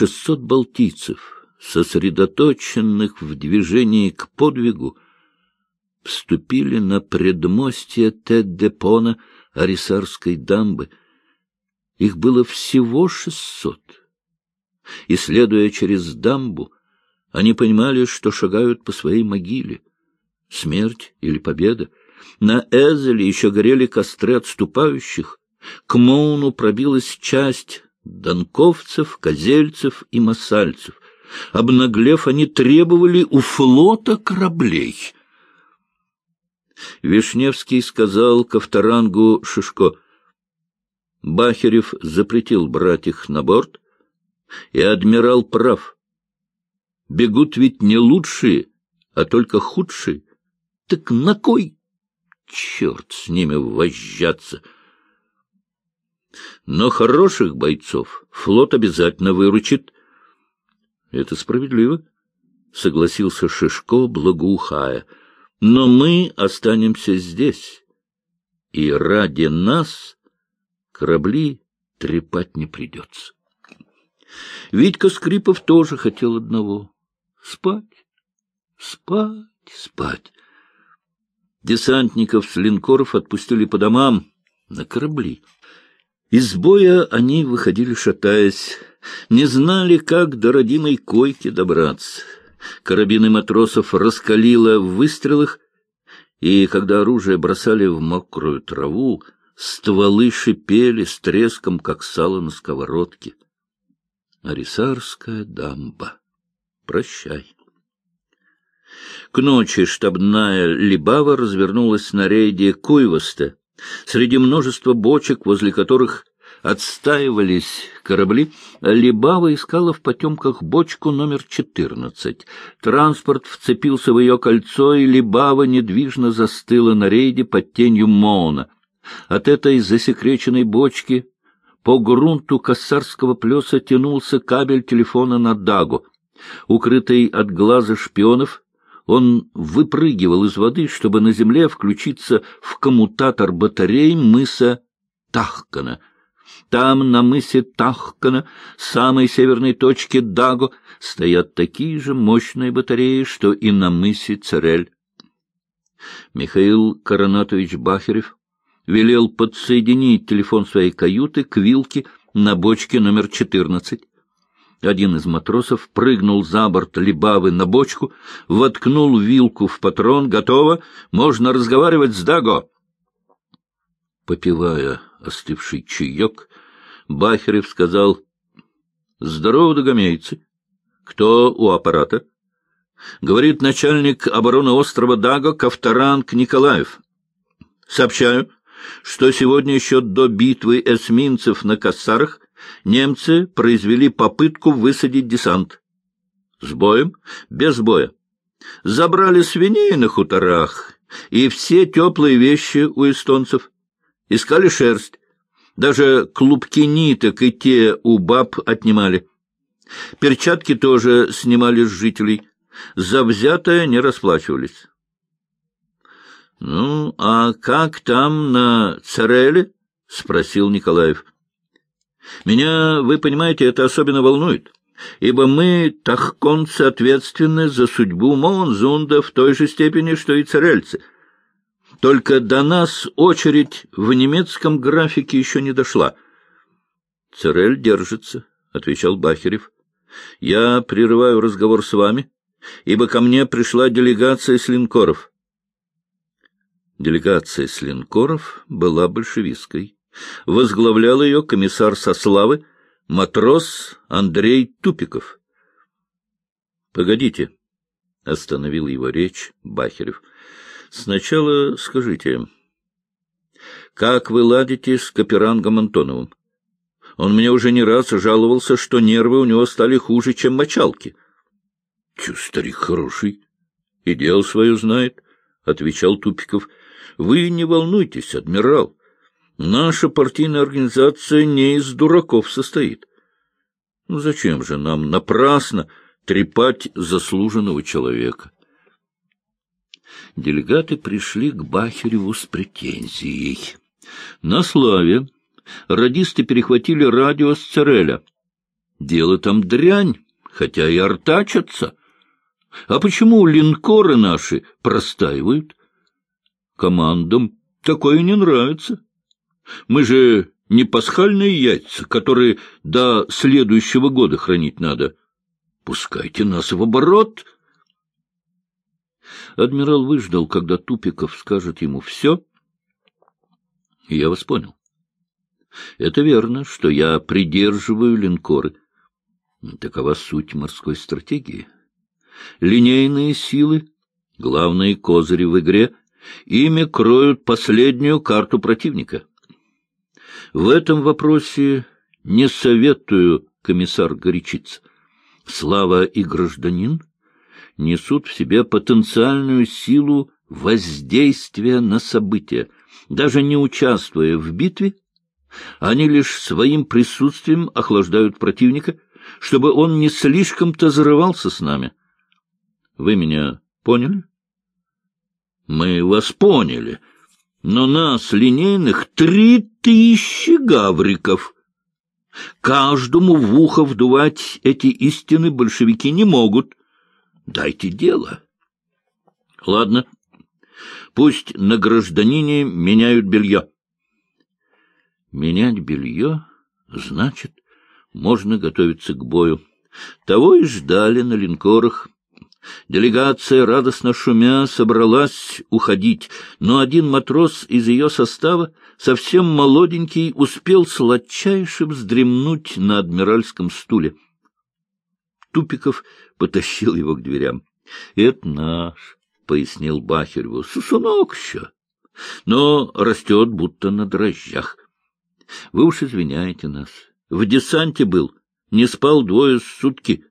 шестьсот балтийцев, сосредоточенных в движении к подвигу, вступили на предмостье Теддепона Арисарской дамбы. Их было всего шестьсот. И, следуя через дамбу, они понимали, что шагают по своей могиле. Смерть или победа. На Эзеле еще горели костры отступающих. К Моуну пробилась часть донковцев, козельцев и масальцев. Обнаглев, они требовали у флота кораблей. Вишневский сказал Ковторангу Шишко, Бахерев запретил брать их на борт, и адмирал прав. Бегут ведь не лучшие, а только худшие. Так на кой? Черт с ними вожжаться! Но хороших бойцов флот обязательно выручит. — Это справедливо, — согласился Шишко, благоухая. — Но мы останемся здесь, и ради нас корабли трепать не придется. Витька Скрипов тоже хотел одного — спать, спать, спать. Десантников с линкоров отпустили по домам на корабли. Из боя они выходили, шатаясь, не знали, как до родимой койки добраться. Карабины матросов раскалило в выстрелах, и когда оружие бросали в мокрую траву, стволы шипели с треском, как сало на сковородке. Арисарская дамба. Прощай. К ночи штабная Либава развернулась на рейде Куйвоста, Среди множества бочек, возле которых отстаивались корабли, Либава искала в потемках бочку номер четырнадцать. Транспорт вцепился в ее кольцо, и Либава недвижно застыла на рейде под тенью Моуна. От этой засекреченной бочки по грунту кассарского плеса тянулся кабель телефона на Дагу. Укрытый от глаза шпионов, он выпрыгивал из воды, чтобы на земле включиться в коммутатор батарей мыса Тахкана. Там, на мысе Тахкана, самой северной точке Даго, стоят такие же мощные батареи, что и на мысе Церель. Михаил Коронатович Бахерев велел подсоединить телефон своей каюты к вилке на бочке номер четырнадцать. Один из матросов прыгнул за борт Либавы на бочку, воткнул вилку в патрон. «Готово! Можно разговаривать с Даго!» Попивая остывший чаек, Бахерев сказал, «Здорово, догомейцы! Кто у аппарата?» Говорит начальник обороны острова Даго Ковторанг Николаев. «Сообщаю, что сегодня еще до битвы эсминцев на Кассарах немцы произвели попытку высадить десант. С боем? Без боя. Забрали свиней на хуторах и все теплые вещи у эстонцев. Искали шерсть. Даже клубки ниток и те у баб отнимали. Перчатки тоже снимали с жителей. За взятое не расплачивались. — Ну, а как там на Цареле? — спросил Николаев. Меня, вы понимаете, это особенно волнует, ибо мы, тахконцы, ответственны за судьбу Моунзунда в той же степени, что и царельцы. Только до нас очередь в немецком графике еще не дошла. — Царель держится, — отвечал Бахерев. — Я прерываю разговор с вами, ибо ко мне пришла делегация с линкоров. Делегация с линкоров была большевистской. Возглавлял ее комиссар Сославы, матрос Андрей Тупиков. — Погодите, — остановил его речь Бахерев. — Сначала скажите, как вы ладите с Каперангом Антоновым? Он мне уже не раз жаловался, что нервы у него стали хуже, чем мочалки. — Чё, старик хороший, и дело свое знает, — отвечал Тупиков. — Вы не волнуйтесь, адмирал. Наша партийная организация не из дураков состоит. Ну зачем же нам напрасно трепать заслуженного человека? Делегаты пришли к Бахереву с претензией. На славе радисты перехватили радио с Цереля. дело там дрянь, хотя и артачатся. А почему линкоры наши простаивают? Командам такое не нравится. Мы же не пасхальные яйца, которые до следующего года хранить надо. Пускайте нас в оборот. Адмирал выждал, когда Тупиков скажет ему все. Я вас понял. Это верно, что я придерживаю линкоры. Такова суть морской стратегии. Линейные силы, главные козыри в игре, ими кроют последнюю карту противника. В этом вопросе не советую, комиссар, горячиться. Слава и гражданин несут в себе потенциальную силу воздействия на события. Даже не участвуя в битве, они лишь своим присутствием охлаждают противника, чтобы он не слишком-то зарывался с нами. Вы меня поняли? Мы вас поняли, но нас, линейных, три тысячи гавриков. Каждому в ухо вдувать эти истины большевики не могут. Дайте дело. Ладно, пусть на гражданине меняют белье. Менять белье значит, можно готовиться к бою. Того и ждали на линкорах. Делегация, радостно шумя, собралась уходить, но один матрос из ее состава, совсем молоденький, успел сладчайше вздремнуть на адмиральском стуле. Тупиков потащил его к дверям. — Это наш, — пояснил Бахереву, — сусунок еще, но растет будто на дрожжах. Вы уж извиняете нас. В десанте был, не спал двое сутки.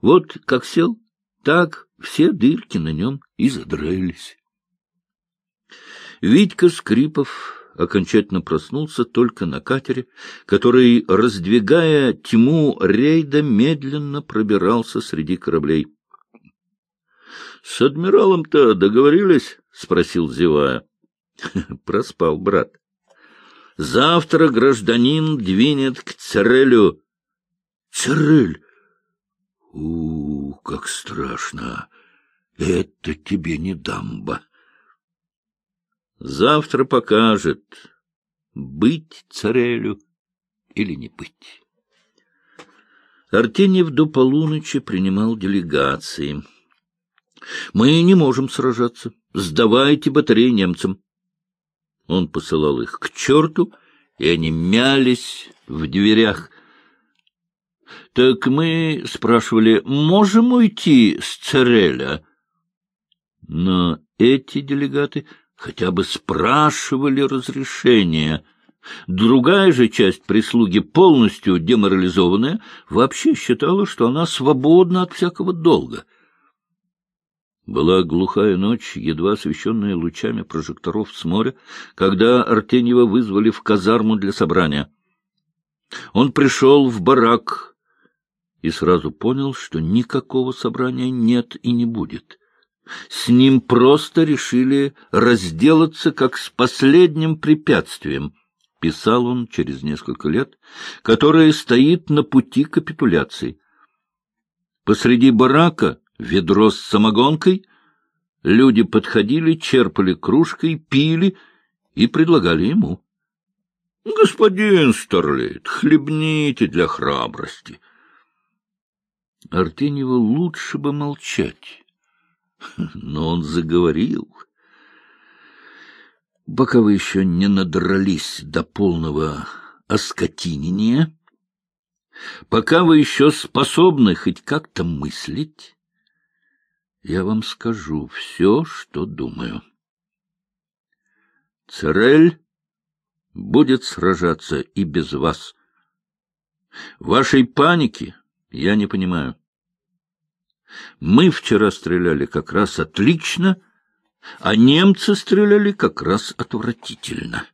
Вот как сел, так все дырки на нем и задрались. Витька Скрипов окончательно проснулся только на катере, который, раздвигая тьму рейда, медленно пробирался среди кораблей. — С адмиралом-то договорились? — спросил, зевая. — Проспал, брат. — Завтра гражданин двинет к Церелю. — Церель! У, как страшно! Это тебе не дамба. Завтра покажет, быть царелю или не быть. Артеньев до полуночи принимал делегации. «Мы не можем сражаться. Сдавайте батареи немцам». Он посылал их к черту, и они мялись в дверях — так мы спрашивали, можем уйти с Цереля? Но эти делегаты хотя бы спрашивали разрешения. Другая же часть прислуги, полностью деморализованная, вообще считала, что она свободна от всякого долга. Была глухая ночь, едва освещенная лучами прожекторов с моря, когда Артеньева вызвали в казарму для собрания. Он пришел в барак, и сразу понял, что никакого собрания нет и не будет. С ним просто решили разделаться как с последним препятствием, писал он через несколько лет, которое стоит на пути капитуляции. Посреди барака ведро с самогонкой, люди подходили, черпали кружкой, пили и предлагали ему. — Господин Старлейт, хлебните для храбрости. — Артеньеву лучше бы молчать. Но он заговорил. Пока вы еще не надрались до полного оскотинения, пока вы еще способны хоть как-то мыслить, я вам скажу все, что думаю. Церель будет сражаться и без вас. Вашей паники я не понимаю. Мы вчера стреляли как раз отлично, а немцы стреляли как раз отвратительно.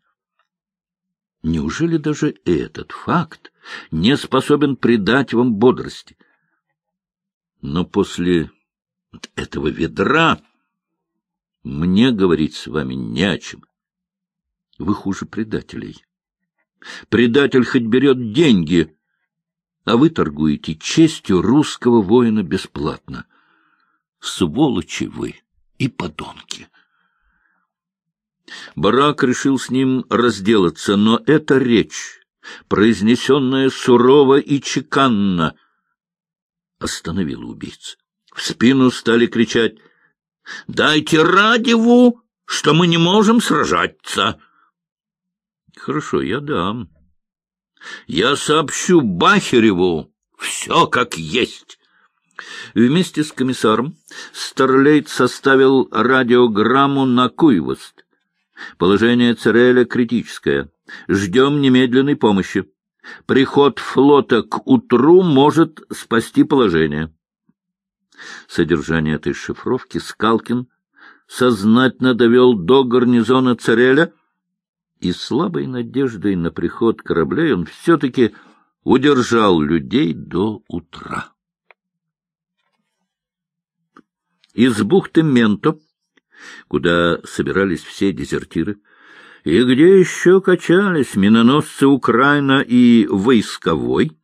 Неужели даже этот факт не способен придать вам бодрости? Но после этого ведра мне говорить с вами не о чем. Вы хуже предателей. Предатель хоть берет деньги, а вы торгуете честью русского воина бесплатно. Сволочи вы и подонки! Барак решил с ним разделаться, но эта речь, произнесенная сурово и чеканно, остановила убийц. В спину стали кричать «Дайте Радеву, что мы не можем сражаться!» «Хорошо, я дам. Я сообщу Бахереву все как есть». Вместе с комиссаром Старлейт составил радиограмму на Куйвост. Положение Цереля критическое. Ждем немедленной помощи. Приход флота к утру может спасти положение. Содержание этой шифровки Скалкин сознательно довел до гарнизона Цереля, и слабой надеждой на приход кораблей он все-таки удержал людей до утра. Из бухты Менто куда собирались все дезертиры, и где еще качались миноносцы Украина и войсковой,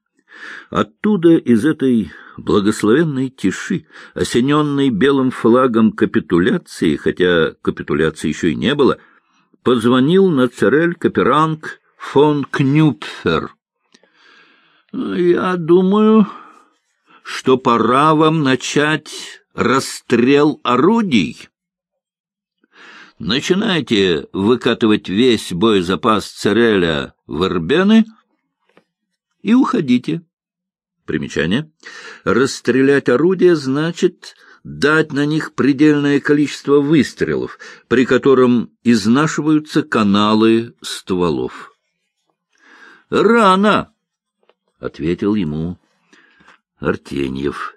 оттуда из этой благословенной тиши, осененной белым флагом капитуляции, хотя капитуляции еще и не было, позвонил на царель Каперанг фон Кнюпфер. — Я думаю, что пора вам начать расстрел орудий. Начинайте выкатывать весь боезапас Цереля в Эрбены и уходите. Примечание. Расстрелять орудия значит дать на них предельное количество выстрелов, при котором изнашиваются каналы стволов. «Рано!» — ответил ему Артеньев.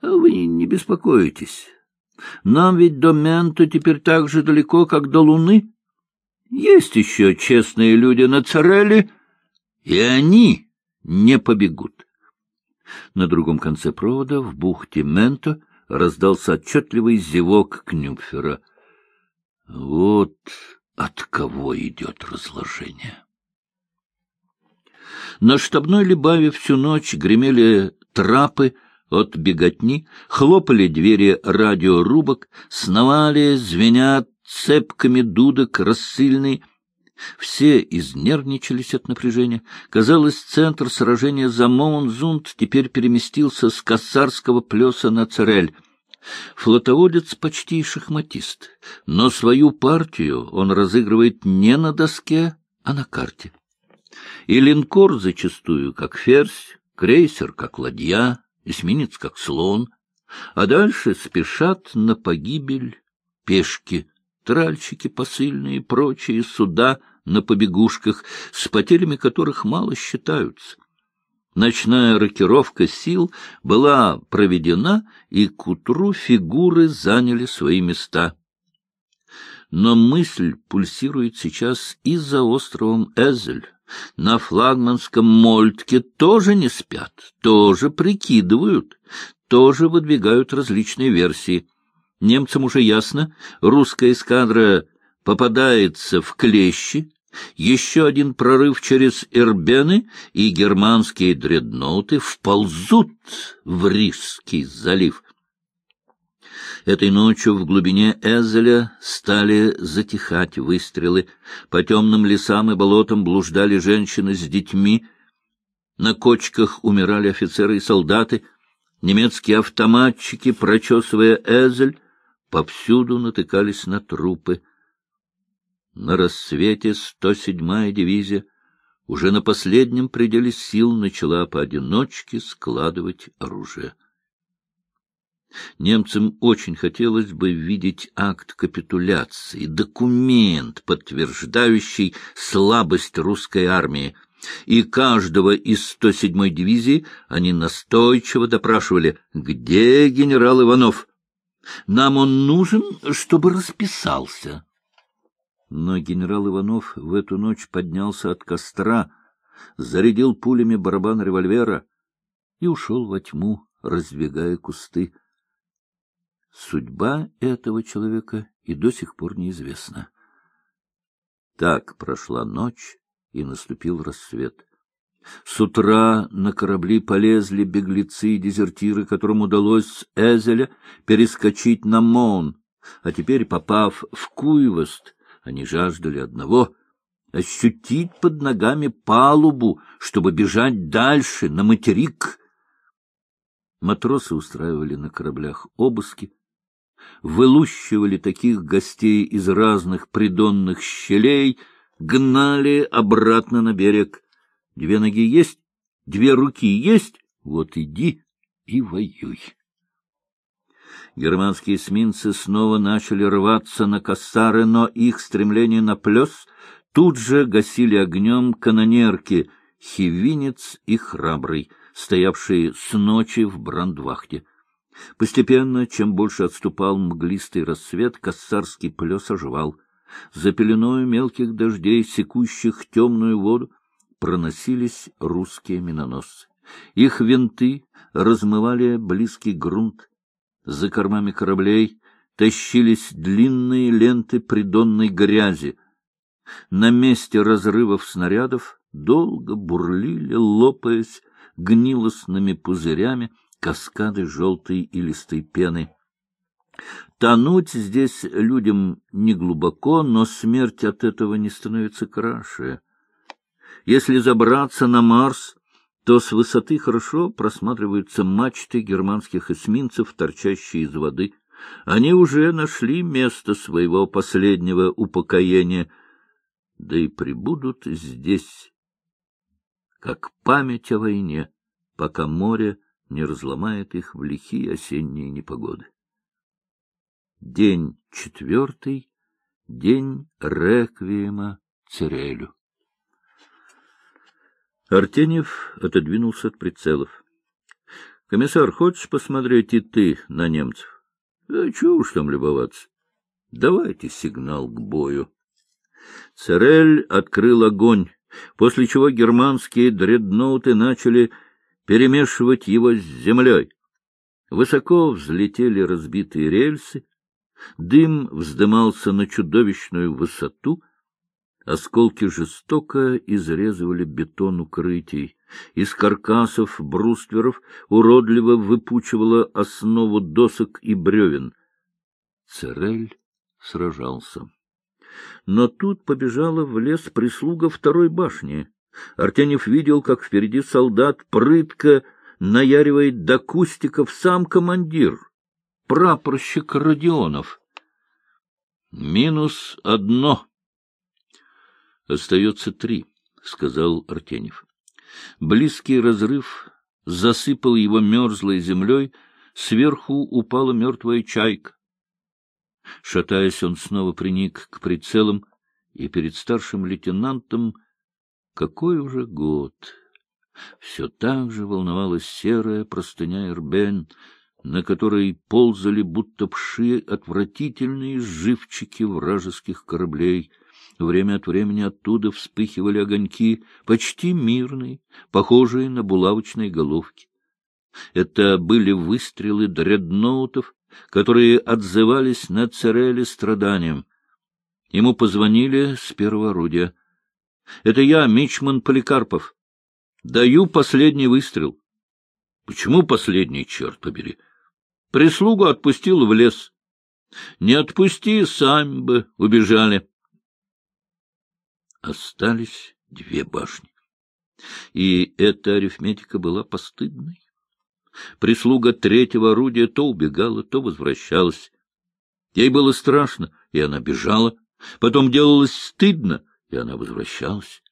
«Вы не беспокойтесь». Нам ведь до Мента теперь так же далеко, как до Луны. Есть еще честные люди на Цареле, и они не побегут. На другом конце провода, в бухте Менто, раздался отчетливый зевок Кнюпфера. Вот от кого идет разложение. На штабной Либаве всю ночь гремели трапы, от беготни, хлопали двери радиорубок, сновали, звенят цепками дудок рассыльные. Все изнервничались от напряжения. Казалось, центр сражения за Моунзунд теперь переместился с Кассарского плеса на Церель. Флотоводец почти шахматист, но свою партию он разыгрывает не на доске, а на карте. И линкор зачастую как ферзь, крейсер как ладья, эсминец как слон, а дальше спешат на погибель пешки, тральщики посыльные и прочие суда на побегушках, с потерями которых мало считаются. Ночная рокировка сил была проведена, и к утру фигуры заняли свои места. Но мысль пульсирует сейчас и за островом Эзель, на флагманском Мольтке тоже не спят, тоже прикидывают, тоже выдвигают различные версии. Немцам уже ясно, русская эскадра попадается в клещи, еще один прорыв через Эрбены, и германские дредноуты вползут в Рижский залив. Этой ночью в глубине Эзеля стали затихать выстрелы. По темным лесам и болотам блуждали женщины с детьми. На кочках умирали офицеры и солдаты. Немецкие автоматчики, прочесывая Эзель, повсюду натыкались на трупы. На рассвете 107-я дивизия уже на последнем пределе сил начала поодиночке складывать оружие. Немцам очень хотелось бы видеть акт капитуляции, документ, подтверждающий слабость русской армии. И каждого из 107-й дивизии они настойчиво допрашивали, где генерал Иванов. Нам он нужен, чтобы расписался. Но генерал Иванов в эту ночь поднялся от костра, зарядил пулями барабан револьвера и ушел во тьму, раздвигая кусты. Судьба этого человека и до сих пор неизвестна. Так прошла ночь, и наступил рассвет. С утра на корабли полезли беглецы и дезертиры, которым удалось с Эзеля перескочить на Мон, а теперь, попав в Куйвост, они жаждали одного — ощутить под ногами палубу, чтобы бежать дальше, на материк. Матросы устраивали на кораблях обыски, вылущивали таких гостей из разных придонных щелей, гнали обратно на берег. Две ноги есть, две руки есть, вот иди и воюй. Германские эсминцы снова начали рваться на кассары, но их стремление на плес тут же гасили огнем канонерки Хивинец и Храбрый, стоявшие с ночи в брандвахте. Постепенно, чем больше отступал мглистый рассвет, кассарский плес оживал. За пеленою мелких дождей, секущих темную воду, проносились русские миноносцы. Их винты размывали близкий грунт. За кормами кораблей тащились длинные ленты придонной грязи. На месте разрывов снарядов долго бурлили, лопаясь гнилостными пузырями, каскады желтой и листой пены. Тонуть здесь людям не глубоко, но смерть от этого не становится краше. Если забраться на Марс, то с высоты хорошо просматриваются мачты германских эсминцев, торчащие из воды. Они уже нашли место своего последнего упокоения, да и прибудут здесь, как память о войне, пока море не разломает их в лихие осенние непогоды. День четвертый, день реквиема Церелю. Артеньев отодвинулся от прицелов. — Комиссар, хочешь посмотреть и ты на немцев? — Да чего уж там любоваться. Давайте сигнал к бою. Церель открыл огонь, после чего германские дредноуты начали перемешивать его с землей. Высоко взлетели разбитые рельсы, дым вздымался на чудовищную высоту, осколки жестоко изрезывали бетон укрытий. Из каркасов брустверов уродливо выпучивала основу досок и бревен. Церель сражался. Но тут побежала в лес прислуга второй башни. Артенев видел, как впереди солдат прытко наяривает до кустиков сам командир, прапорщик Родионов. Минус одно. Остается три, — сказал Артенев. Близкий разрыв засыпал его мерзлой землей, сверху упала мертвая чайка. Шатаясь, он снова приник к прицелам, и перед старшим лейтенантом какой уже год? Все так же волновалась серая простыня Ирбен, на которой ползали будто пши отвратительные живчики вражеских кораблей. Время от времени оттуда вспыхивали огоньки, почти мирные, похожие на булавочные головки. Это были выстрелы дредноутов, которые отзывались на Цереле страданием. Ему позвонили с первого орудия. Это я, Мичман Поликарпов. Даю последний выстрел. Почему последний, черт побери? Прислугу отпустил в лес. Не отпусти, сами бы убежали. Остались две башни. И эта арифметика была постыдной. Прислуга третьего орудия то убегала, то возвращалась. Ей было страшно, и она бежала. Потом делалось стыдно, и она возвращалась.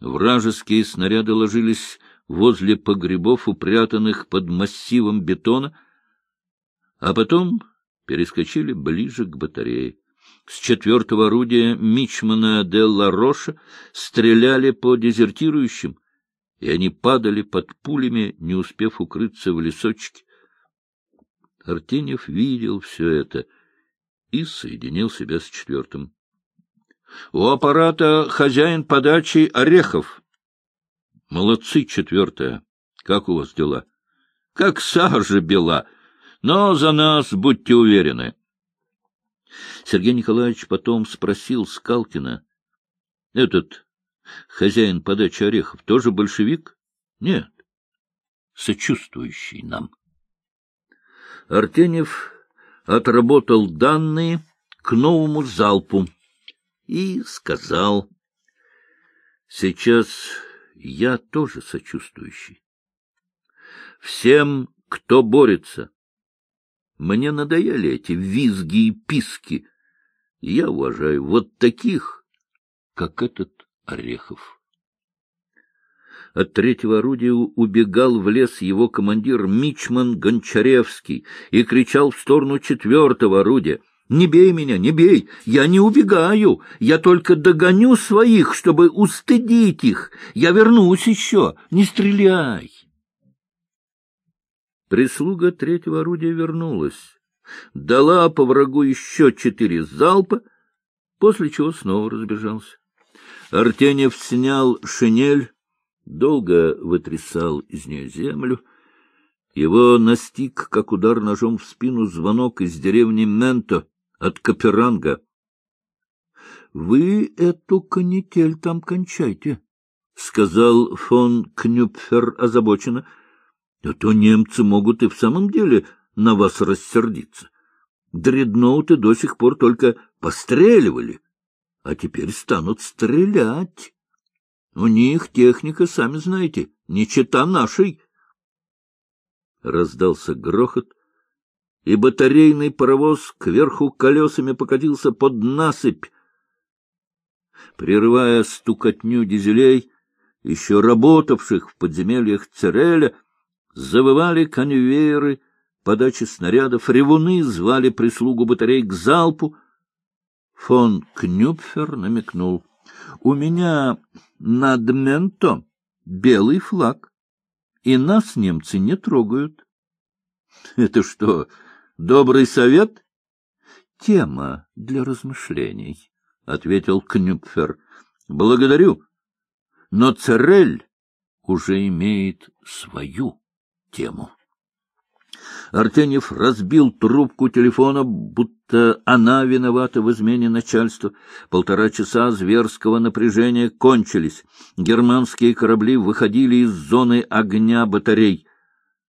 Вражеские снаряды ложились возле погребов, упрятанных под массивом бетона, а потом перескочили ближе к батарее. С четвертого орудия Мичмана де Лароша стреляли по дезертирующим, и они падали под пулями, не успев укрыться в лесочке. Артеньев видел все это и соединил себя с четвертым. У аппарата хозяин подачи Орехов. Молодцы, четвертая. Как у вас дела? Как сажа бела. Но за нас будьте уверены. Сергей Николаевич потом спросил Скалкина. Этот Хозяин подачи орехов тоже большевик? Нет, сочувствующий нам. Артенев отработал данные к новому залпу и сказал, «Сейчас я тоже сочувствующий. Всем, кто борется, мне надоели эти визги и писки. Я уважаю вот таких, как этот Орехов. От третьего орудия убегал в лес его командир Мичман Гончаревский и кричал в сторону четвертого орудия. «Не бей меня, не бей! Я не убегаю! Я только догоню своих, чтобы устыдить их! Я вернусь еще! Не стреляй!» Прислуга третьего орудия вернулась, дала по врагу еще четыре залпа, после чего снова разбежался. Артенев снял шинель, долго вытрясал из нее землю. Его настиг, как удар ножом в спину, звонок из деревни Менто от Каперанга. — Вы эту канитель там кончайте, — сказал фон Кнюпфер озабоченно. — А то немцы могут и в самом деле на вас рассердиться. Дредноуты до сих пор только постреливали, а теперь станут стрелять. У них техника, сами знаете, не чета нашей. Раздался грохот, и батарейный паровоз кверху колесами покатился под насыпь. Прерывая стукотню дизелей, еще работавших в подземельях Цереля, завывали конвейеры подачи снарядов, ревуны звали прислугу батарей к залпу. Фон Кнюпфер намекнул — у меня над Менто белый флаг, и нас немцы не трогают. — Это что, добрый совет? — Тема для размышлений, — ответил Кнюпфер. — Благодарю. Но Церель уже имеет свою тему. Артеньев разбил трубку телефона, будто она виновата в измене начальства. Полтора часа зверского напряжения кончились. Германские корабли выходили из зоны огня батарей.